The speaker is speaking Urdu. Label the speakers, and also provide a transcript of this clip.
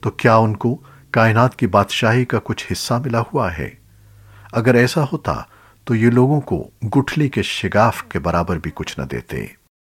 Speaker 1: تو کیا ان کو کائنات کی بادشاہی کا کچھ حصہ ملا ہوا ہے؟ اگر ایسا ہوتا تو یہ لوگوں کو گٹھلی کے شگاف کے برابر بھی کچھ نہ دیتے۔